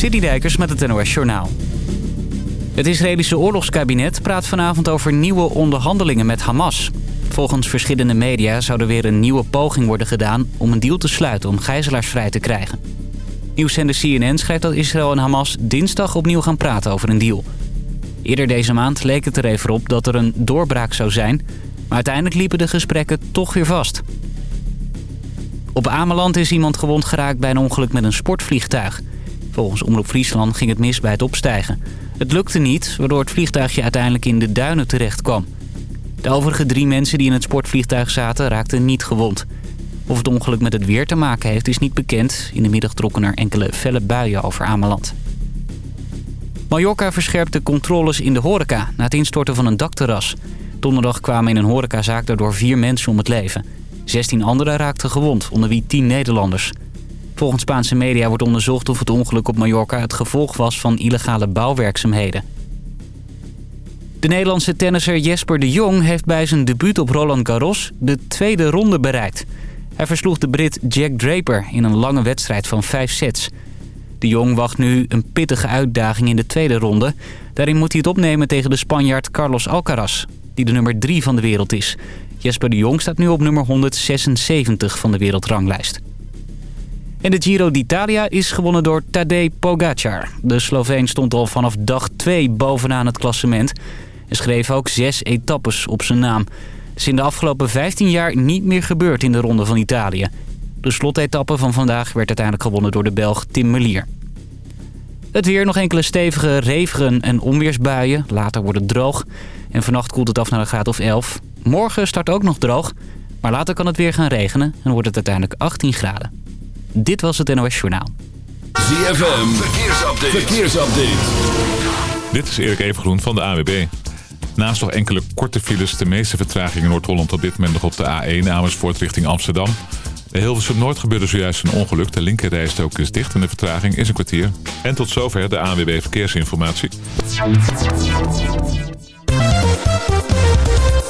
Dijkers met het NOS Journaal. Het Israëlische oorlogskabinet praat vanavond over nieuwe onderhandelingen met Hamas. Volgens verschillende media zou er weer een nieuwe poging worden gedaan... om een deal te sluiten om gijzelaars vrij te krijgen. Nieuwszender CNN schrijft dat Israël en Hamas dinsdag opnieuw gaan praten over een deal. Eerder deze maand leek het er even op dat er een doorbraak zou zijn... maar uiteindelijk liepen de gesprekken toch weer vast. Op Ameland is iemand gewond geraakt bij een ongeluk met een sportvliegtuig... Volgens Omroep Friesland ging het mis bij het opstijgen. Het lukte niet, waardoor het vliegtuigje uiteindelijk in de duinen terecht kwam. De overige drie mensen die in het sportvliegtuig zaten raakten niet gewond. Of het ongeluk met het weer te maken heeft is niet bekend. In de middag trokken er enkele felle buien over Ameland. Mallorca verscherpt de controles in de horeca na het instorten van een dakterras. Donderdag kwamen in een horecazaak daardoor vier mensen om het leven. 16 anderen raakten gewond, onder wie 10 Nederlanders. Volgens Spaanse media wordt onderzocht of het ongeluk op Mallorca het gevolg was van illegale bouwwerkzaamheden. De Nederlandse tennisser Jesper de Jong heeft bij zijn debuut op Roland Garros de tweede ronde bereikt. Hij versloeg de Brit Jack Draper in een lange wedstrijd van vijf sets. De Jong wacht nu een pittige uitdaging in de tweede ronde. Daarin moet hij het opnemen tegen de Spanjaard Carlos Alcaraz, die de nummer 3 van de wereld is. Jesper de Jong staat nu op nummer 176 van de wereldranglijst. En de Giro d'Italia is gewonnen door Tadej Pogacar. De Sloveen stond al vanaf dag 2 bovenaan het klassement... en schreef ook zes etappes op zijn naam. Het is in de afgelopen 15 jaar niet meer gebeurd in de Ronde van Italië. De slotetappe van vandaag werd uiteindelijk gewonnen door de Belg Tim Merlier. Het weer nog enkele stevige regen- en onweersbuien. Later wordt het droog. En vannacht koelt het af naar een graad of 11. Morgen start ook nog droog. Maar later kan het weer gaan regenen en wordt het uiteindelijk 18 graden. Dit was het NOS Journaal. ZFM, verkeersupdate. verkeersupdate. Dit is Erik Evengroen van de AWB. Naast nog enkele korte files, de meeste vertragingen in Noord-Holland op dit moment nog op de A1 Amersfoort richting Amsterdam. De Hilversum Noord gebeurde zojuist een ongeluk. De linkerrijstok is dicht en de vertraging is een kwartier. En tot zover de ANWB Verkeersinformatie.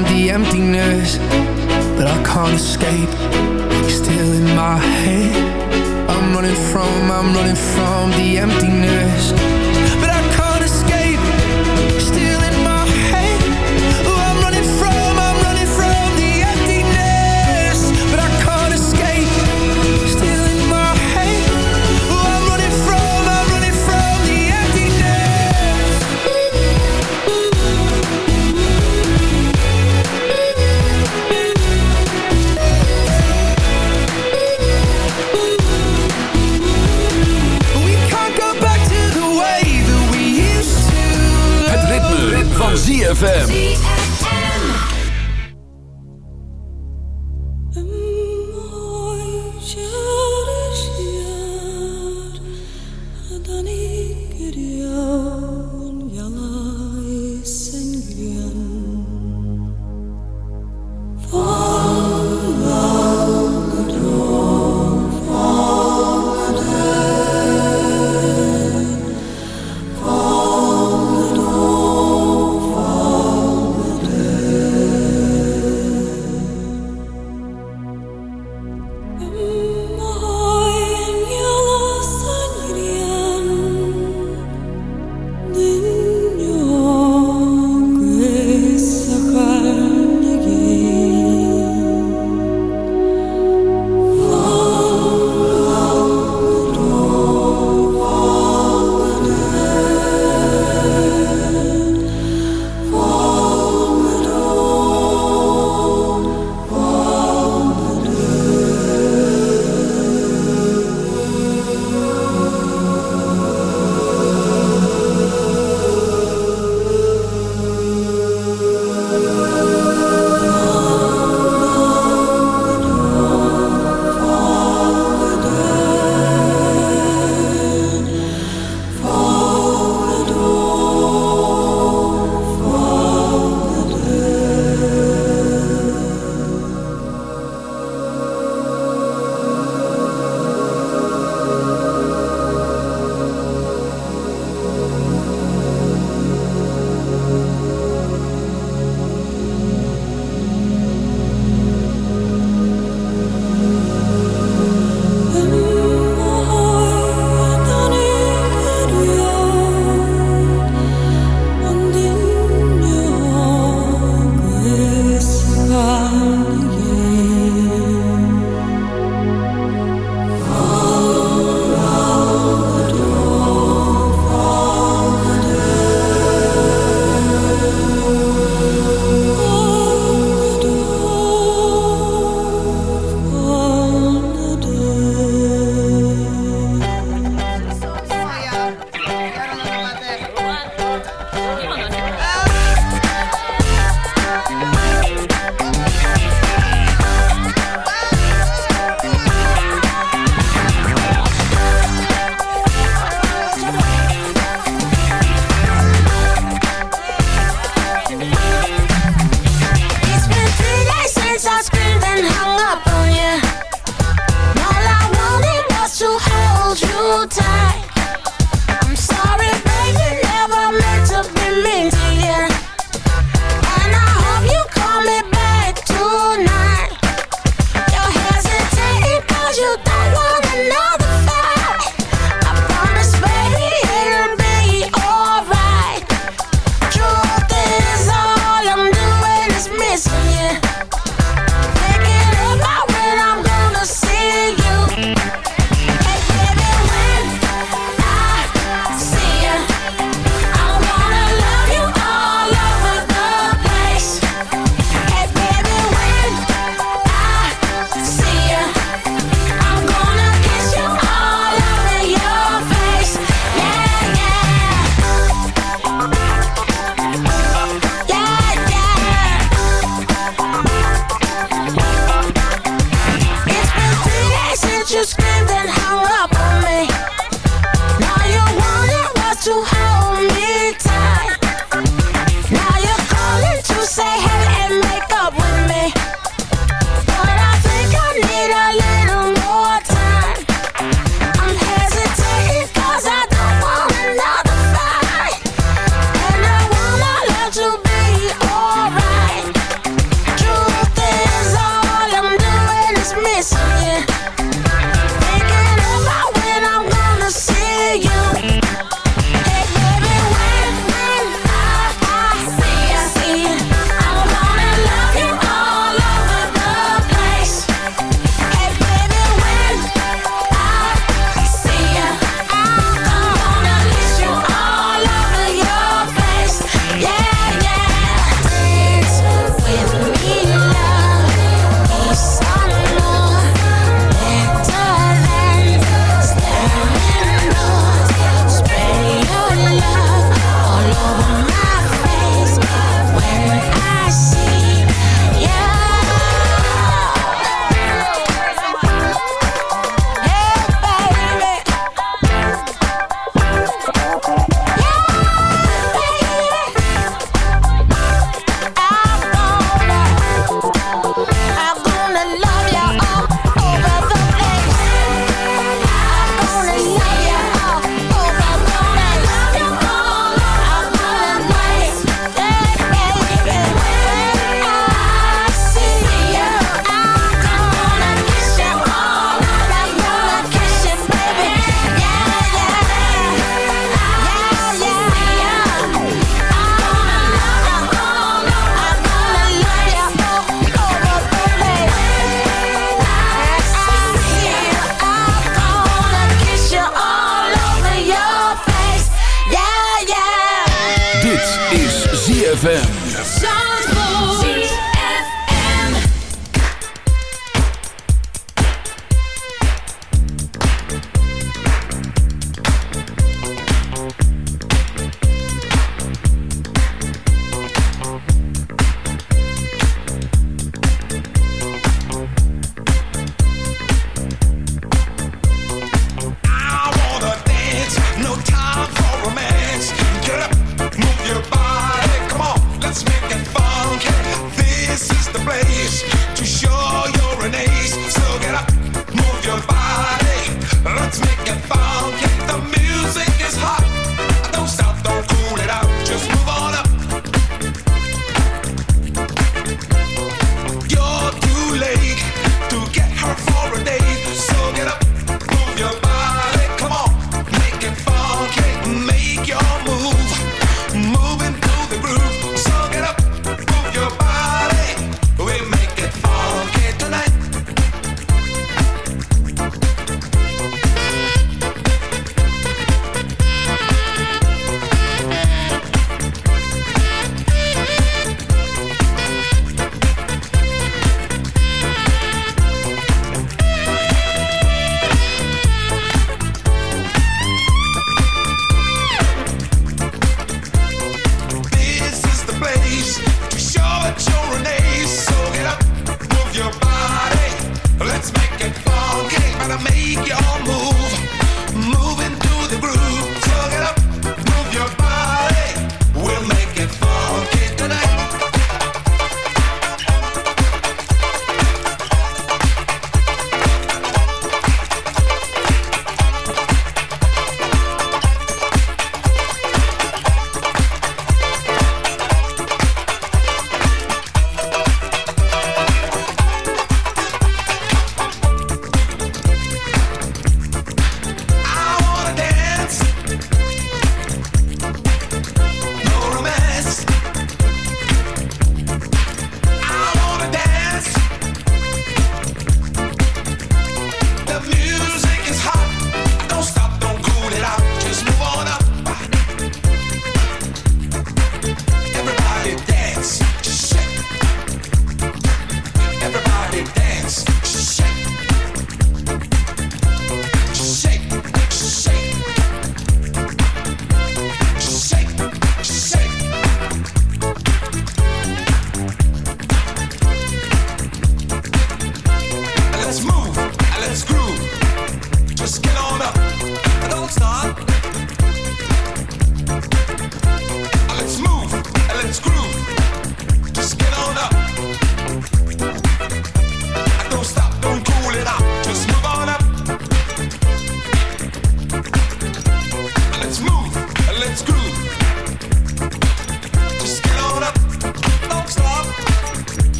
from the emptiness that I can't escape. Still in my head. I'm running from, I'm running from the emptiness. FM.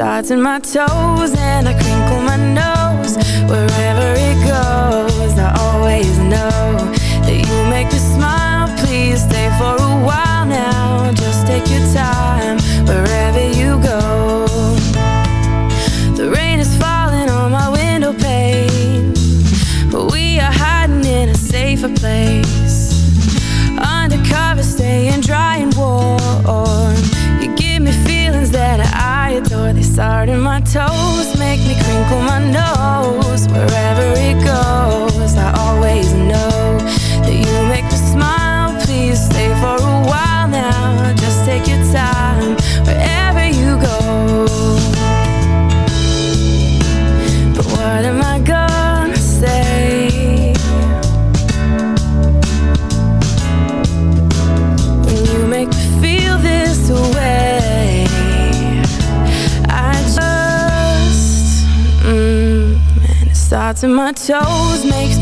starts in my toes and I crinkle my nose. We're toes makes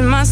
in my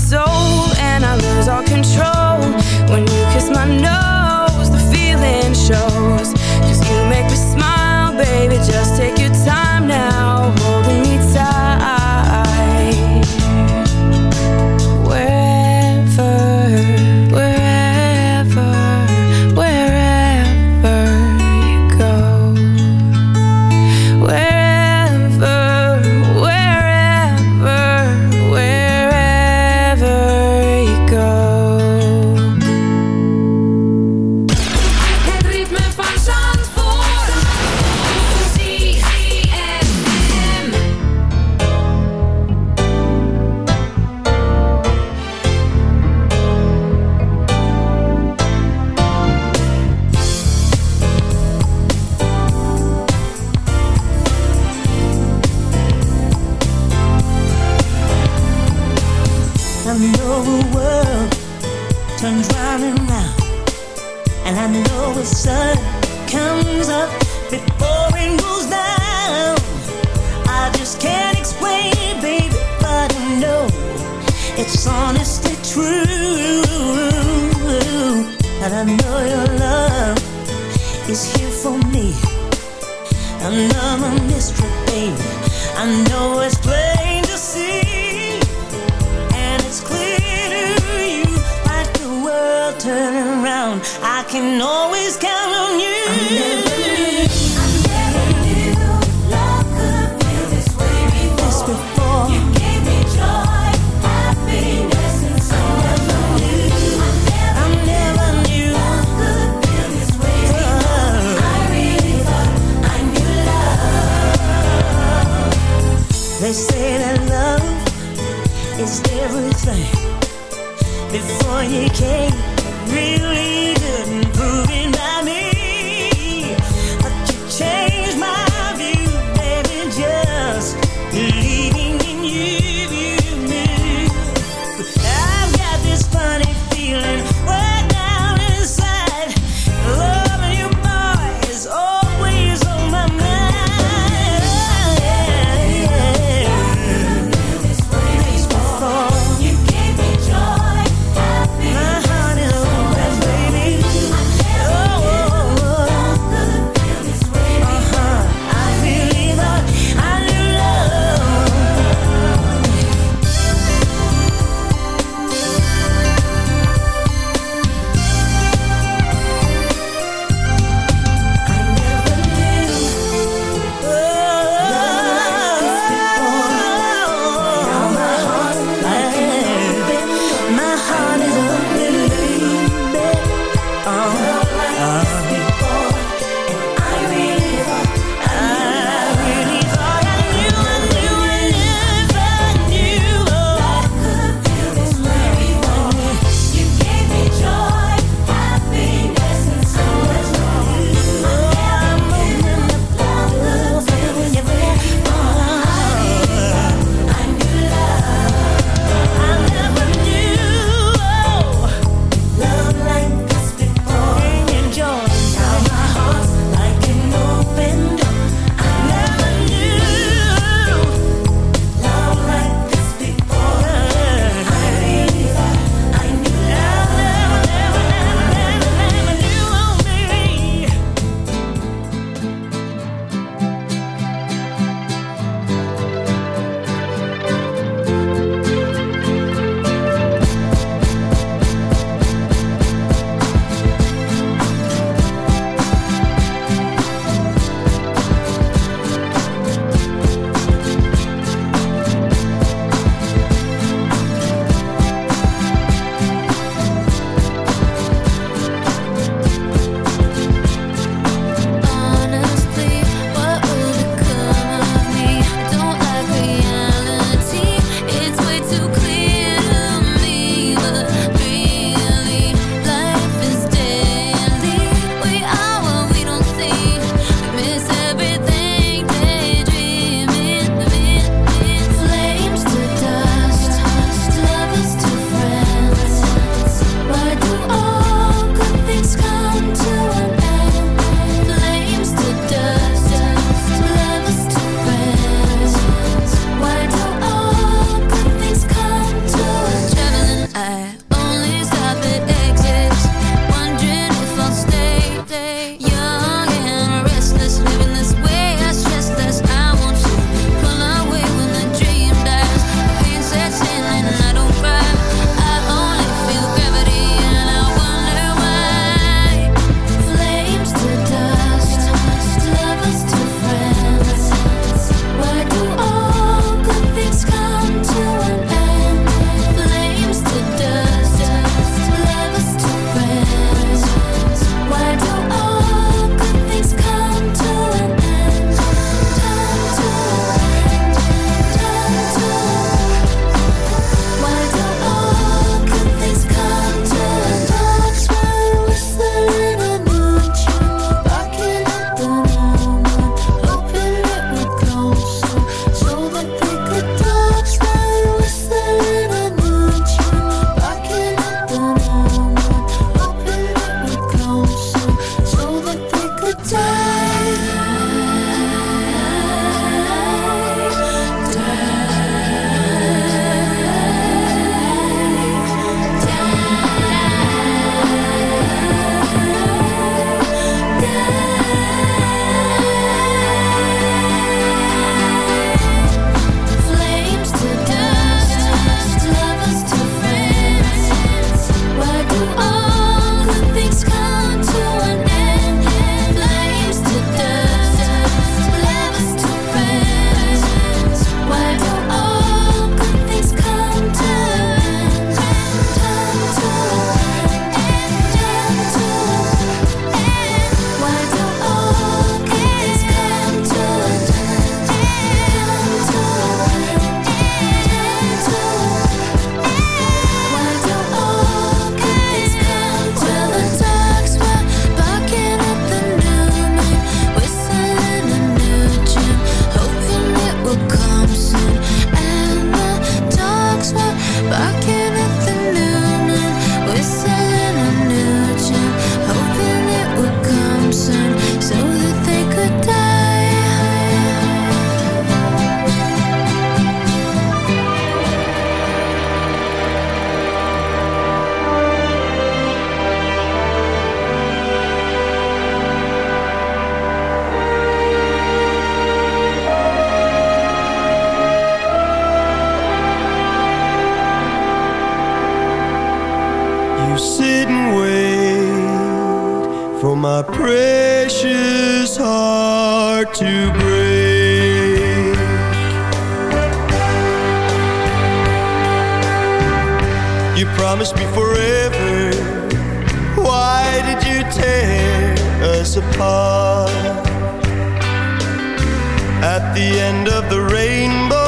the end of the rainbow.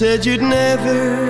said you'd never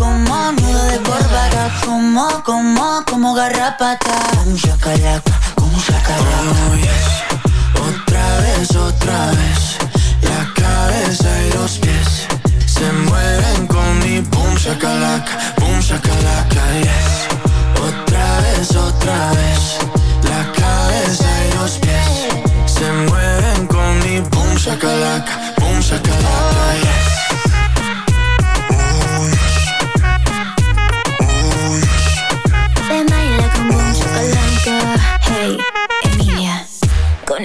Como, como, como garrapata. Boom shakalaka. Boom shakalaka. Oh, yes. Otra vez, otra vez. La cabeza y los pies se mueven con mi boom shakalaka, boom shakalaka, yes. Otra vez, otra vez. La cabeza y los pies se mueven con mi boom shakalaka, boom shakalaka, yes.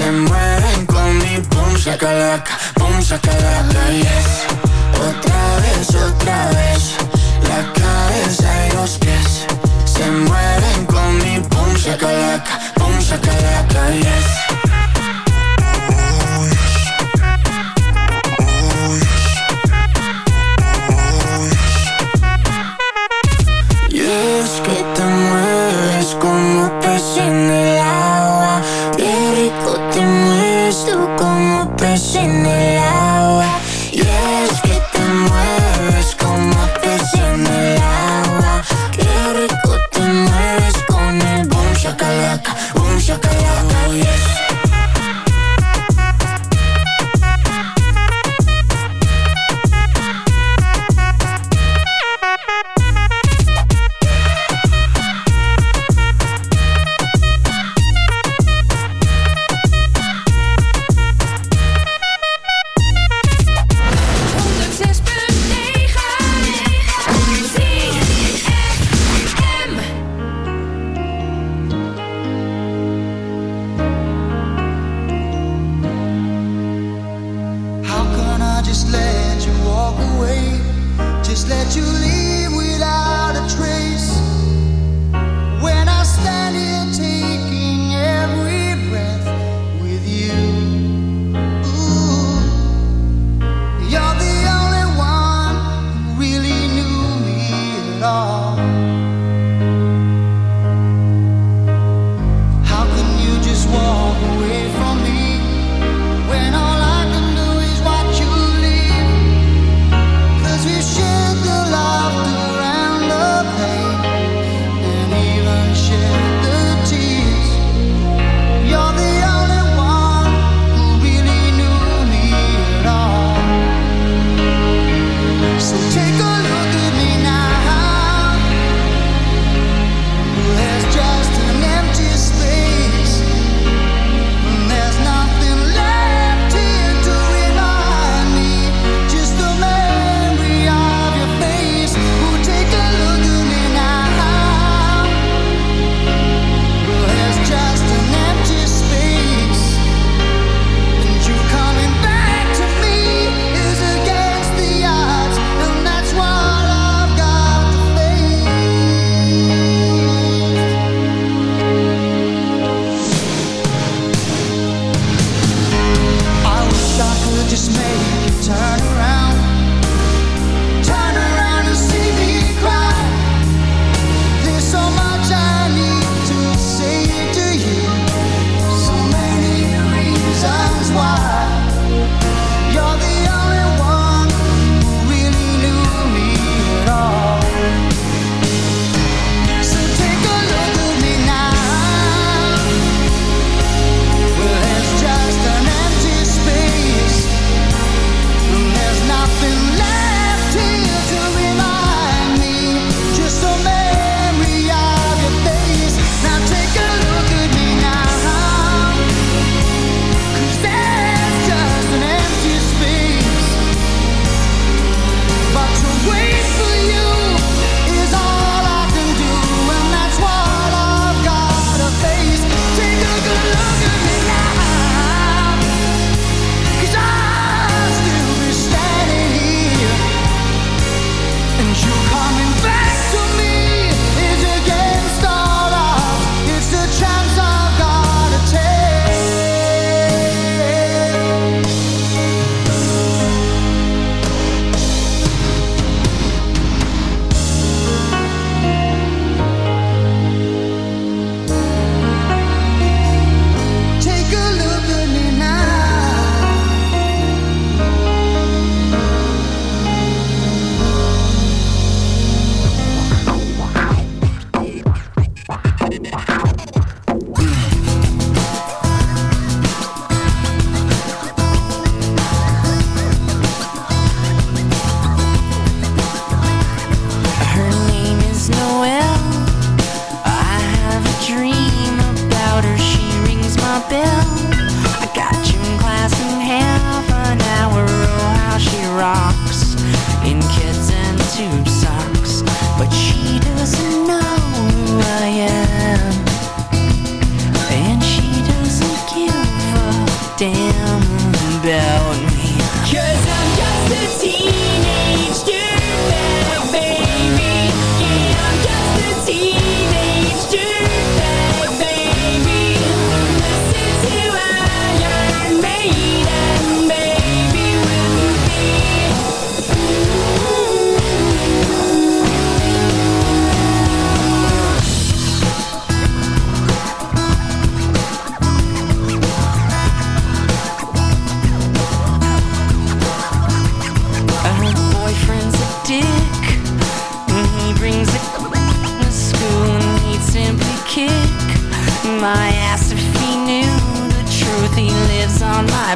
se mueven con mi boom shakalaka, boom shakalaka, yes. Otra vez, otra vez. La cabeza y los pies se mueven con mi boom shakalaka, boom shakalaka, yes. Como pez en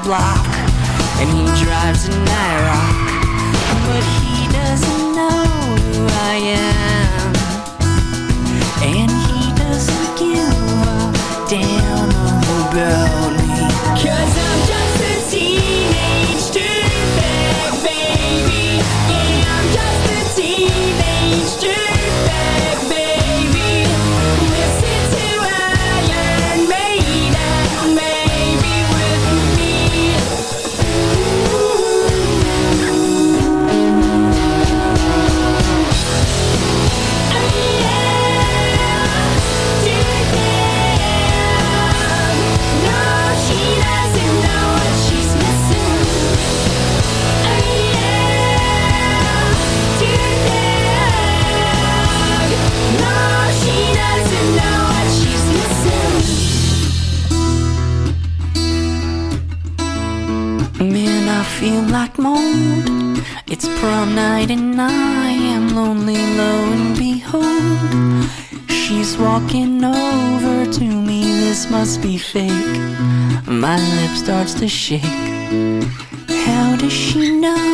block, and he drives an Nyrock. must be fake. My lip starts to shake. How does she know?